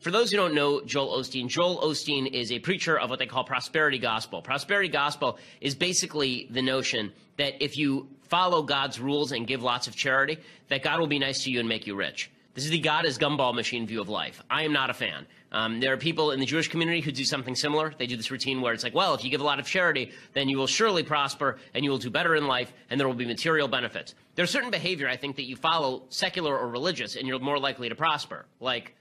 for those who don't know Joel Osteen, Joel Osteen is a preacher of what they call prosperity gospel. Prosperity gospel is basically the notion that if you follow God's rules and give lots of charity, that God will be nice to you and make you rich. This is the God is gumball machine view of life. I am not a fan. Um, there are people in the Jewish community who do something similar. They do this routine where it's like, well, if you give a lot of charity, then you will surely prosper and you will do better in life and there will be material benefits. There's certain behavior I think that you follow, secular or religious, and you're more likely to prosper. Like,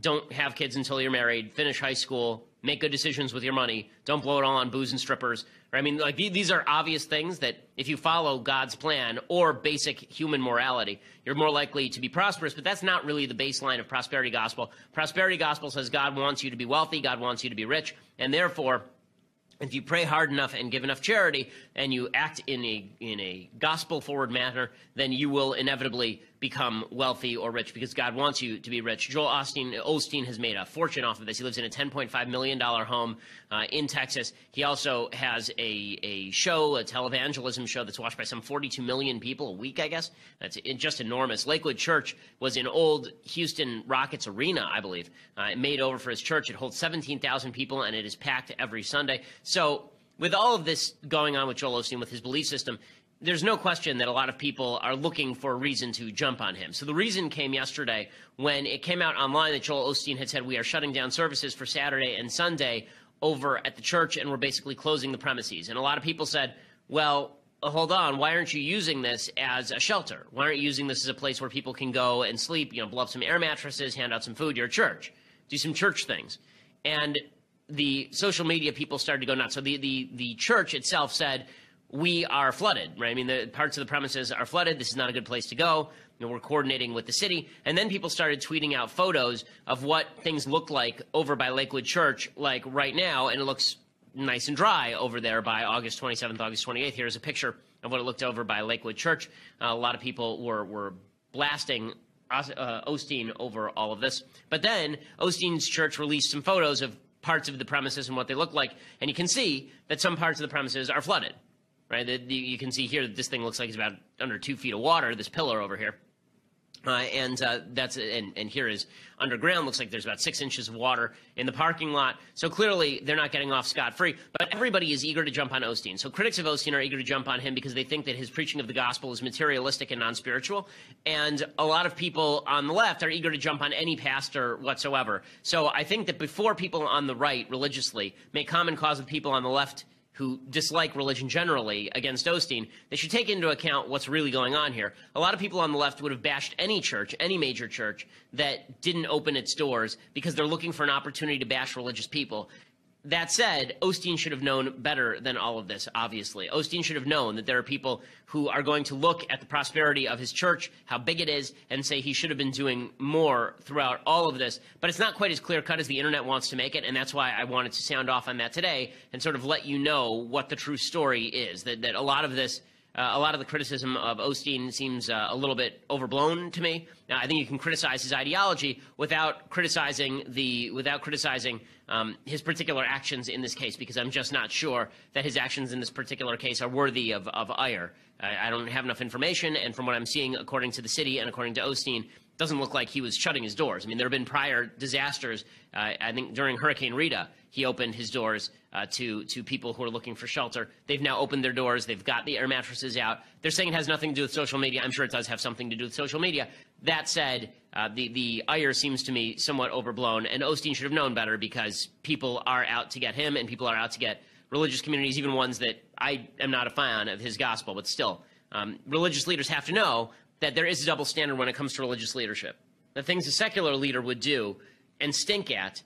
don't have kids until you're married, finish high school, make good decisions with your money, don't blow it all on booze and strippers. I mean, like these are obvious things that if you follow God's plan or basic human morality, you're more likely to be prosperous. But that's not really the baseline of prosperity gospel. Prosperity gospel says God wants you to be wealthy, God wants you to be rich, and therefore if you pray hard enough and give enough charity and you act in a in a gospel forward manner, then you will inevitably become wealthy or rich because God wants you to be rich. Joel Osteen, Osteen has made a fortune off of this. He lives in a $10.5 million home uh, in Texas. He also has a, a show, a televangelism show that's watched by some 42 million people a week, I guess. That's just enormous. Lakewood Church was in old Houston Rockets Arena, I believe. Uh, it made over for his church. It holds 17,000 people and it is packed every Sunday. So with all of this going on with Joel Osteen, with his belief system, there's no question that a lot of people are looking for a reason to jump on him. So the reason came yesterday when it came out online that Joel Osteen had said we are shutting down services for Saturday and Sunday over at the church and we're basically closing the premises. And a lot of people said, well, uh, hold on, why aren't you using this as a shelter? Why aren't you using this as a place where people can go and sleep, you know, blow up some air mattresses, hand out some food, you're a church, do some church things. And the social media people started to go nuts. So the, the, the church itself said, we are flooded, right? I mean, the parts of the premises are flooded. This is not a good place to go. You know, we're coordinating with the city. And then people started tweeting out photos of what things look like over by Lakewood Church, like right now, and it looks nice and dry over there by August 27th, August 28th. Here's a picture of what it looked over by Lakewood Church. Uh, a lot of people were, were blasting uh, Osteen over all of this. But then Osteen's church released some photos of parts of the premises and what they look like, and you can see that some parts of the premises are flooded right? The, the, you can see here that this thing looks like it's about under two feet of water, this pillar over here. Uh, and uh, that's and, and here is underground. Looks like there's about six inches of water in the parking lot. So clearly they're not getting off scot free. But everybody is eager to jump on Osteen. So critics of Osteen are eager to jump on him because they think that his preaching of the gospel is materialistic and non-spiritual. And a lot of people on the left are eager to jump on any pastor whatsoever. So I think that before people on the right religiously make common cause with people on the left who dislike religion generally against Osteen, they should take into account what's really going on here. A lot of people on the left would have bashed any church, any major church, that didn't open its doors because they're looking for an opportunity to bash religious people. That said, Osteen should have known better than all of this, obviously. Osteen should have known that there are people who are going to look at the prosperity of his church, how big it is, and say he should have been doing more throughout all of this. But it's not quite as clear cut as the internet wants to make it, and that's why I wanted to sound off on that today and sort of let you know what the true story is. That, that a lot of this uh, a lot of the criticism of Osteen seems uh, a little bit overblown to me. Now, I think you can criticize his ideology without criticizing the without criticizing um, his particular actions in this case, because I'm just not sure that his actions in this particular case are worthy of, of ire. I, I don't have enough information, and from what I'm seeing, according to the city and according to Osteen, doesn't look like he was shutting his doors. I mean, there have been prior disasters. Uh, I think during Hurricane Rita, he opened his doors uh, to to people who are looking for shelter. They've now opened their doors. They've got the air mattresses out. They're saying it has nothing to do with social media. I'm sure it does have something to do with social media. That said, uh, the the ire seems to me somewhat overblown, and Osteen should have known better because people are out to get him, and people are out to get religious communities, even ones that I am not a fan of his gospel, but still, um, religious leaders have to know that there is a double standard when it comes to religious leadership. The things a secular leader would do and stink at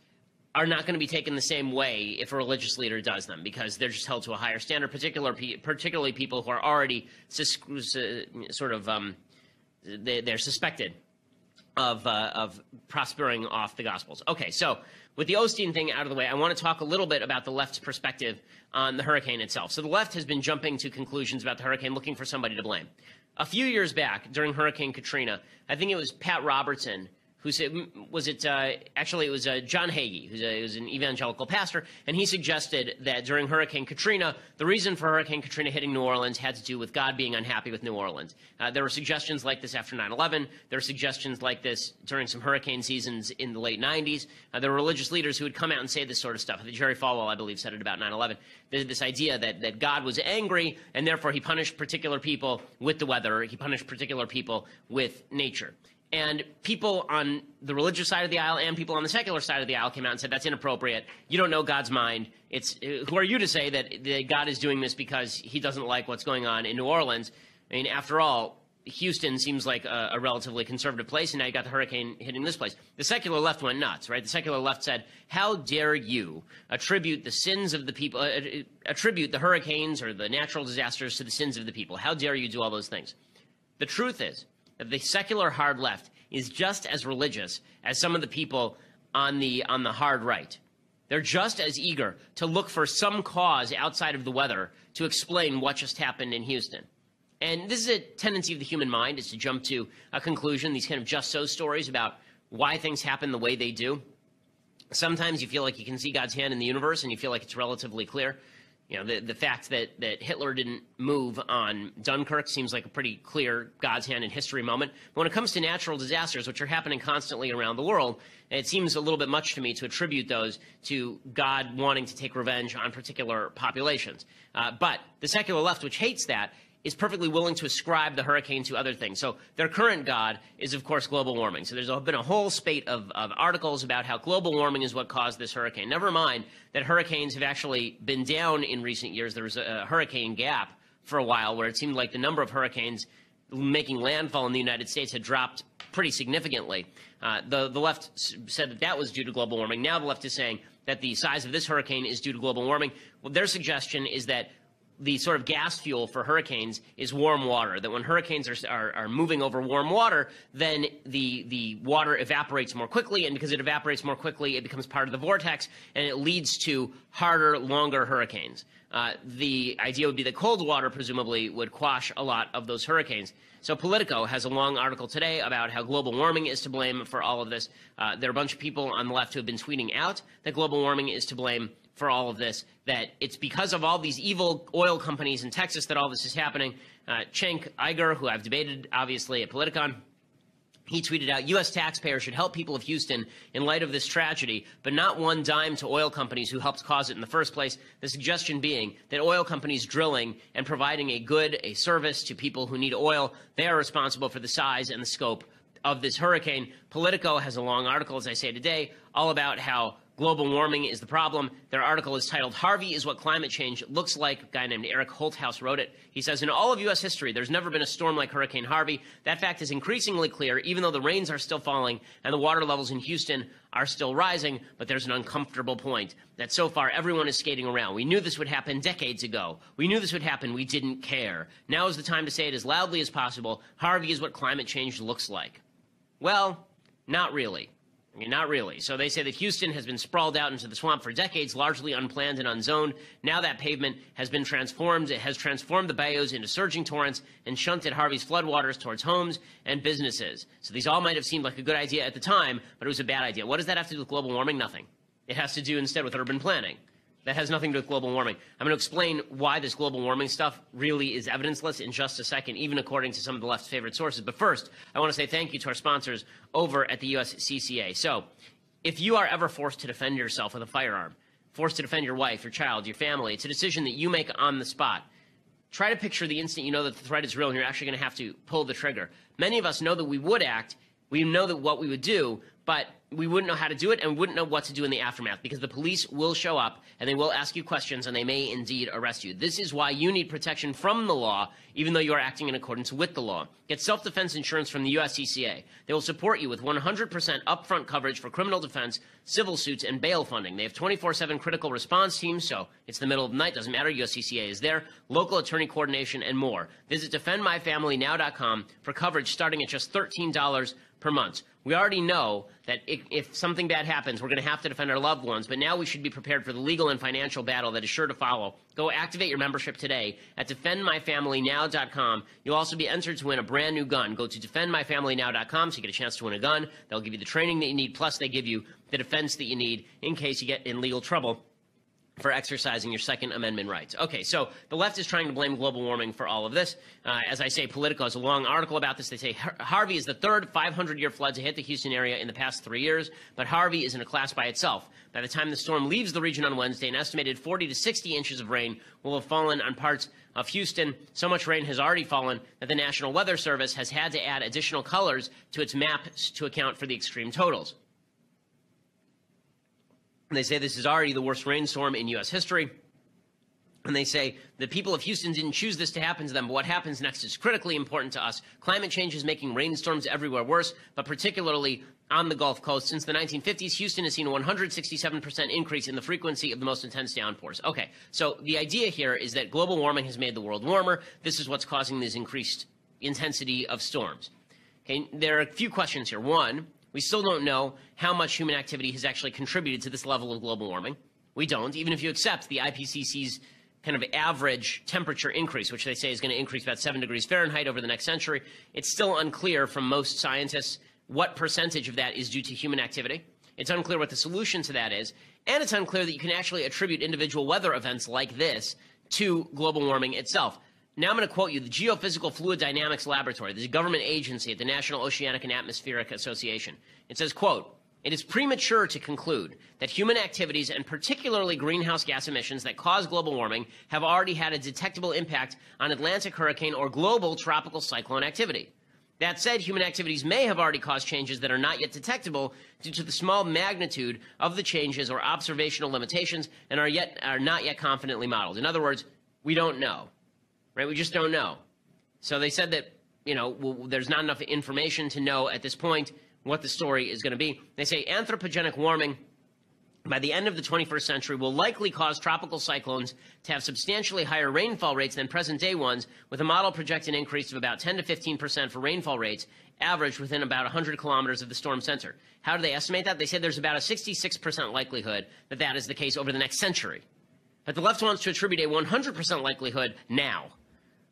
are not going to be taken the same way if a religious leader does them because they're just held to a higher standard, particular, particularly people who are already sort of um, they, are suspected of, uh, of prospering off the Gospels. Okay, so with the Osteen thing out of the way, I want to talk a little bit about the left's perspective on the hurricane itself. So the left has been jumping to conclusions about the hurricane, looking for somebody to blame. A few years back, during Hurricane Katrina, I think it was Pat Robertson who said, was it uh, actually it was uh, John Hagee, who's, a, who's an evangelical pastor, and he suggested that during Hurricane Katrina, the reason for Hurricane Katrina hitting New Orleans had to do with God being unhappy with New Orleans. Uh, there were suggestions like this after 9/11. There were suggestions like this during some hurricane seasons in the late 90s. Uh, there were religious leaders who would come out and say this sort of stuff. Jerry Falwell, I believe, said it about 9/11. This idea that that God was angry and therefore he punished particular people with the weather. He punished particular people with nature. And people on the religious side of the aisle and people on the secular side of the aisle came out and said that's inappropriate. You don't know God's mind. It's who are you to say that, that God is doing this because he doesn't like what's going on in New Orleans? I mean, after all, Houston seems like a, a, relatively conservative place, and now you got the hurricane hitting this place. The secular left went nuts, right? The secular left said, "How dare you attribute the sins of the people, uh, attribute the hurricanes or the natural disasters to the sins of the people? How dare you do all those things?" The truth is, the secular hard left is just as religious as some of the people on the on the hard right. They're just as eager to look for some cause outside of the weather to explain what just happened in Houston. And this is a tendency of the human mind is to jump to a conclusion, these kind of just so stories about why things happen the way they do. Sometimes you feel like you can see God's hand in the universe and you feel like it's relatively clear you know, the, the fact that, that Hitler didn't move on Dunkirk seems like a pretty clear God's hand in history moment. But when it comes to natural disasters, which are happening constantly around the world, it seems a little bit much to me to attribute those to God wanting to take revenge on particular populations. Uh, but the secular left, which hates that, is perfectly willing to ascribe the hurricane to other things. So their current god is, of course, global warming. So there's been a whole spate of, of, articles about how global warming is what caused this hurricane. Never mind that hurricanes have actually been down in recent years. There was a, hurricane gap for a while where it seemed like the number of hurricanes making landfall in the United States had dropped pretty significantly. Uh, the, the left said that that was due to global warming. Now the left is saying that the size of this hurricane is due to global warming. Well, their suggestion is that the sort of gas fuel for hurricanes is warm water. That when hurricanes are, are, are, moving over warm water, then the, the water evaporates more quickly, and because it evaporates more quickly, it becomes part of the vortex, and it leads to harder, longer hurricanes. Uh, the idea would be that cold water, presumably, would quash a lot of those hurricanes. So Politico has a long article today about how global warming is to blame for all of this. Uh, there are a bunch of people on the left who have been tweeting out that global warming is to blame for all of this, that it's because of all these evil oil companies in Texas that all this is happening. Uh, Cenk Uygur, who I've debated obviously at Politicon, he tweeted out, U.S. taxpayers should help people of Houston in light of this tragedy, but not one dime to oil companies who helped cause it in the first place. The suggestion being that oil companies drilling and providing a good, a service to people who need oil, they are responsible for the size and the scope of this hurricane. Politico has a long article, as I say today, all about how Global warming is the problem. Their article is titled Harvey is What Climate Change Looks Like. A guy named Eric Holthaus wrote it. He says, In all of U.S. history, there's never been a storm like Hurricane Harvey. That fact is increasingly clear, even though the rains are still falling and the water levels in Houston are still rising. But there's an uncomfortable point that so far everyone is skating around. We knew this would happen decades ago. We knew this would happen. We didn't care. Now is the time to say it as loudly as possible. Harvey is what climate change looks like. Well, not really. I mean, not really. So they say that Houston has been sprawled out into the swamp for decades, largely unplanned and unzoned. Now that pavement has been transformed. It has transformed the bayous into surging torrents and shunted Harvey's floodwaters towards homes and businesses. So these all might have seemed like a good idea at the time, but it was a bad idea. What does that have to do with global warming? Nothing. It has to do instead with urban planning. That has nothing to do with global warming. I'm going to explain why this global warming stuff really is evidenceless in just a second, even according to some of the left's favorite sources. But first, I want to say thank you to our sponsors over at the USCCA. So, if you are ever forced to defend yourself with a firearm, forced to defend your wife, your child, your family, it's a decision that you make on the spot. Try to picture the instant you know that the threat is real and you're actually going to have to pull the trigger. Many of us know that we would act, we know that what we would do, but we wouldn't know how to do it and wouldn't know what to do in the aftermath because the police will show up and they will ask you questions and they may indeed arrest you. This is why you need protection from the law, even though you are acting in accordance with the law. Get self defense insurance from the USCCA. They will support you with 100% upfront coverage for criminal defense, civil suits, and bail funding. They have 24 7 critical response teams, so it's the middle of the night, doesn't matter. USCCA is there, local attorney coordination, and more. Visit defendmyfamilynow.com for coverage starting at just $13 per month. We already know that if, something bad happens, we're going to have to defend our loved ones, but now we should be prepared for the legal and financial battle that is sure to follow. Go activate your membership today at defendmyfamilynow.com. You'll also be entered to win a brand new gun. Go to defendmyfamilynow.com so you get a chance to win a gun. They'll give you the training that you need, plus they give you the defense that you need in case you get in legal trouble for exercising your Second Amendment rights. Okay, so the left is trying to blame global warming for all of this. Uh, as I say, Politico has a long article about this. They say Harvey is the third 500 year flood to hit the Houston area in the past three years, but Harvey is in a class by itself. By the time the storm leaves the region on Wednesday, an estimated 40 to 60 inches of rain will have fallen on parts of Houston. So much rain has already fallen that the National Weather Service has had to add additional colors to its map to account for the extreme totals. They say this is already the worst rainstorm in U.S. history. And they say the people of Houston didn't choose this to happen to them, but what happens next is critically important to us. Climate change is making rainstorms everywhere worse, but particularly on the Gulf Coast. Since the 1950s, Houston has seen a 167% increase in the frequency of the most intense downpours. Okay, so the idea here is that global warming has made the world warmer. This is what's causing this increased intensity of storms. Okay, there are a few questions here. One, we still don't know how much human activity has actually contributed to this level of global warming. We don't, even if you accept the IPCC's kind of average temperature increase, which they say is going to increase about 7 degrees Fahrenheit over the next century. It's still unclear from most scientists what percentage of that is due to human activity. It's unclear what the solution to that is. And it's unclear that you can actually attribute individual weather events like this to global warming itself. Now I'm going to quote you the Geophysical Fluid Dynamics Laboratory, the government agency at the National Oceanic and Atmospheric Association. It says, quote, it is premature to conclude that human activities and particularly greenhouse gas emissions that cause global warming have already had a detectable impact on Atlantic hurricane or global tropical cyclone activity. That said, human activities may have already caused changes that are not yet detectable due to the small magnitude of the changes or observational limitations and are yet are not yet confidently modeled. In other words, we don't know right? We just don't know. So they said that, you know, well, there's not enough information to know at this point what the story is going to be. They say anthropogenic warming by the end of the 21st century will likely cause tropical cyclones to have substantially higher rainfall rates than present day ones, with a model projecting an increase of about 10 to 15 percent for rainfall rates, averaged within about 100 kilometers of the storm center. How do they estimate that? They said there's about a 66 percent likelihood that that is the case over the next century. But the left wants to attribute a 100 percent likelihood now.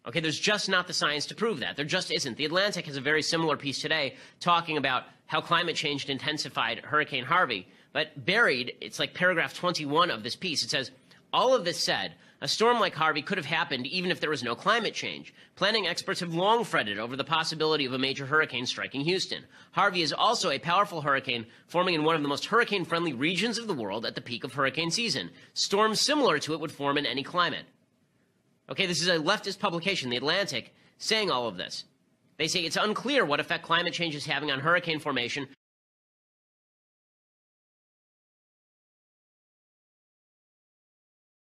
Okay, there's just not the science to prove that. There just isn't. The Atlantic has a very similar piece today talking about how climate change intensified Hurricane Harvey. But buried, it's like paragraph 21 of this piece. It says, all of this said, a storm like Harvey could have happened even if there was no climate change. Planning experts have long fretted over the possibility of a major hurricane striking Houston. Harvey is also a powerful hurricane forming in one of the most hurricane friendly regions of the world at the peak of hurricane season. Storms similar to it would form in any climate. Okay, this is a leftist publication, The Atlantic, saying all of this. They say it's unclear what effect climate change is having on hurricane formation